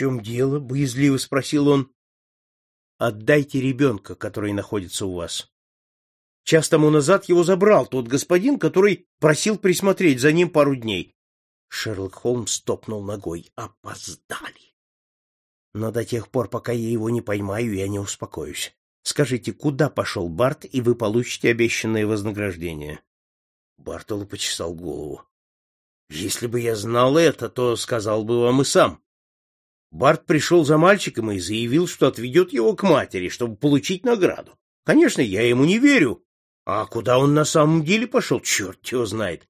чем дело? — боязливо спросил он. — Отдайте ребенка, который находится у вас. Час тому назад его забрал тот господин, который просил присмотреть за ним пару дней. Шерлок Холмс топнул ногой. Опоздали. Но до тех пор, пока я его не поймаю, я не успокоюсь. Скажите, куда пошел Барт, и вы получите обещанное вознаграждение? Бартоло почесал голову. Если бы я знал это, то сказал бы вам и сам. Барт пришел за мальчиком и заявил, что отведет его к матери, чтобы получить награду. Конечно, я ему не верю. А куда он на самом деле пошел, черт его знает.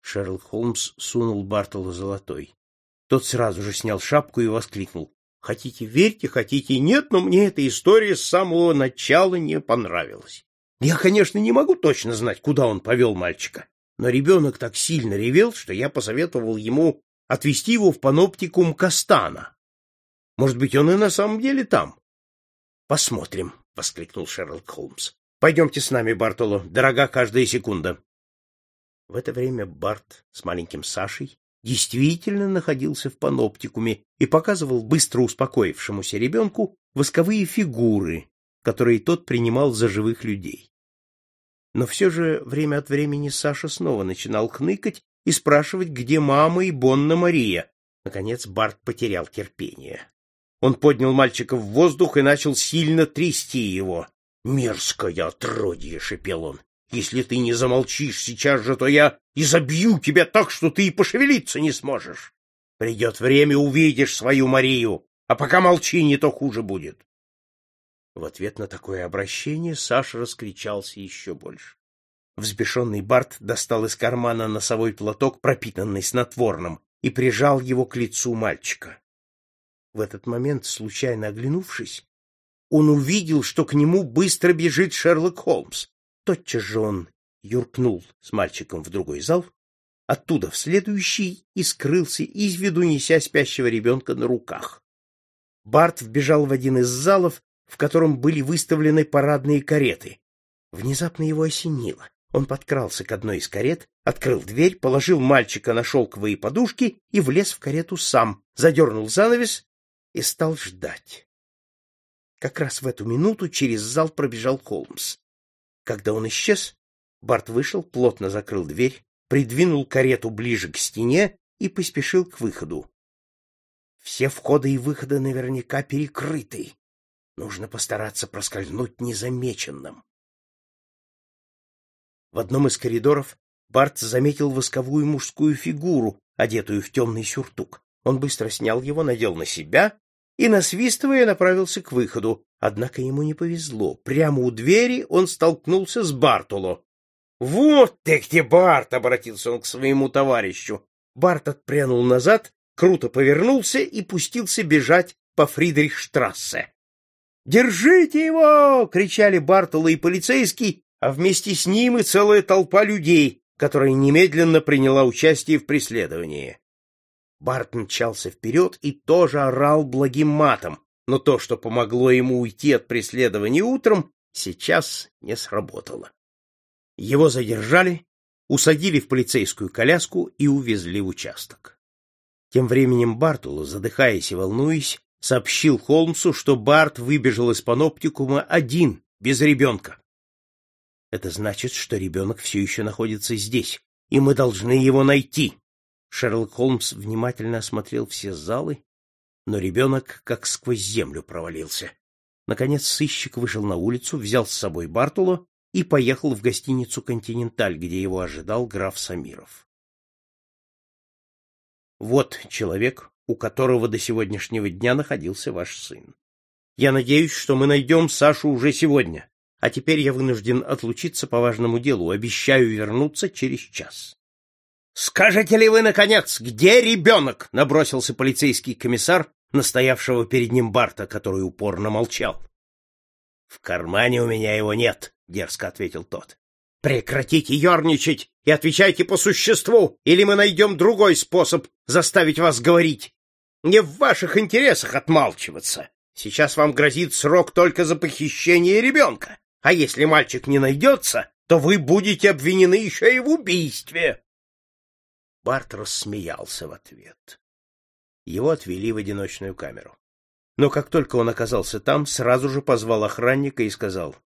Шерлок Холмс сунул Бартолу золотой. Тот сразу же снял шапку и воскликнул. Хотите верьте, хотите нет, но мне эта история с самого начала не понравилась. Я, конечно, не могу точно знать, куда он повел мальчика, но ребенок так сильно ревел, что я посоветовал ему отвезти его в паноптикум Кастана. Может быть, он и на самом деле там. — Посмотрим, — воскликнул Шерлок Холмс. — Пойдемте с нами, Бартоло, дорога каждая секунда. В это время Барт с маленьким Сашей действительно находился в паноптикуме и показывал быстро успокоившемуся ребенку восковые фигуры, которые тот принимал за живых людей. Но все же время от времени Саша снова начинал хныкать и спрашивать, где мама и Бонна Мария. Наконец Барт потерял терпение. Он поднял мальчика в воздух и начал сильно трясти его. «Мерзкое отродье!» — шепел он. Если ты не замолчишь сейчас же, то я изобью тебя так, что ты и пошевелиться не сможешь. Придет время, увидишь свою Марию, а пока молчи, не то хуже будет. В ответ на такое обращение Саша раскричался еще больше. Взбешенный Барт достал из кармана носовой платок, пропитанный снотворным, и прижал его к лицу мальчика. В этот момент, случайно оглянувшись, он увидел, что к нему быстро бежит Шерлок Холмс. Тотчас же он юркнул с мальчиком в другой зал, оттуда в следующий и скрылся из виду, неся спящего ребенка на руках. Барт вбежал в один из залов, в котором были выставлены парадные кареты. Внезапно его осенило. Он подкрался к одной из карет, открыл дверь, положил мальчика на шелковые подушки и влез в карету сам, задернул занавес и стал ждать. Как раз в эту минуту через зал пробежал Холмс. Когда он исчез, Барт вышел, плотно закрыл дверь, придвинул карету ближе к стене и поспешил к выходу. Все входы и выходы наверняка перекрыты. Нужно постараться проскользнуть незамеченным. В одном из коридоров Барт заметил восковую мужскую фигуру, одетую в темный сюртук. Он быстро снял его, надел на себя и, насвистывая, направился к выходу. Однако ему не повезло. Прямо у двери он столкнулся с Бартуло. «Вот ты где, Барт!» — обратился он к своему товарищу. Барт отпрянул назад, круто повернулся и пустился бежать по Фридрихштрассе. «Держите его!» — кричали Бартула и полицейский, а вместе с ним и целая толпа людей, которая немедленно приняла участие в преследовании. Барт мчался вперед и тоже орал благим матом, но то, что помогло ему уйти от преследования утром, сейчас не сработало. Его задержали, усадили в полицейскую коляску и увезли в участок. Тем временем Бартулу, задыхаясь и волнуясь, сообщил Холмсу, что Барт выбежал из паноптикума один, без ребенка. Это значит, что ребенок все еще находится здесь, и мы должны его найти. Шерлок Холмс внимательно осмотрел все залы, но ребенок как сквозь землю провалился. Наконец сыщик вышел на улицу, взял с собой Бартуло и поехал в гостиницу «Континенталь», где его ожидал граф Самиров. «Вот человек, у которого до сегодняшнего дня находился ваш сын. Я надеюсь, что мы найдем Сашу уже сегодня, а теперь я вынужден отлучиться по важному делу, обещаю вернуться через час». «Скажете ли вы, наконец, где ребенок?» — набросился полицейский комиссар, настоявшего перед ним Барта, который упорно молчал. «В кармане у меня его нет», — дерзко ответил тот. «Прекратите ерничать и отвечайте по существу, или мы найдем другой способ заставить вас говорить. Не в ваших интересах отмалчиваться. Сейчас вам грозит срок только за похищение ребенка, а если мальчик не найдется, то вы будете обвинены еще и в убийстве». Барт рассмеялся в ответ. Его отвели в одиночную камеру. Но как только он оказался там, сразу же позвал охранника и сказал,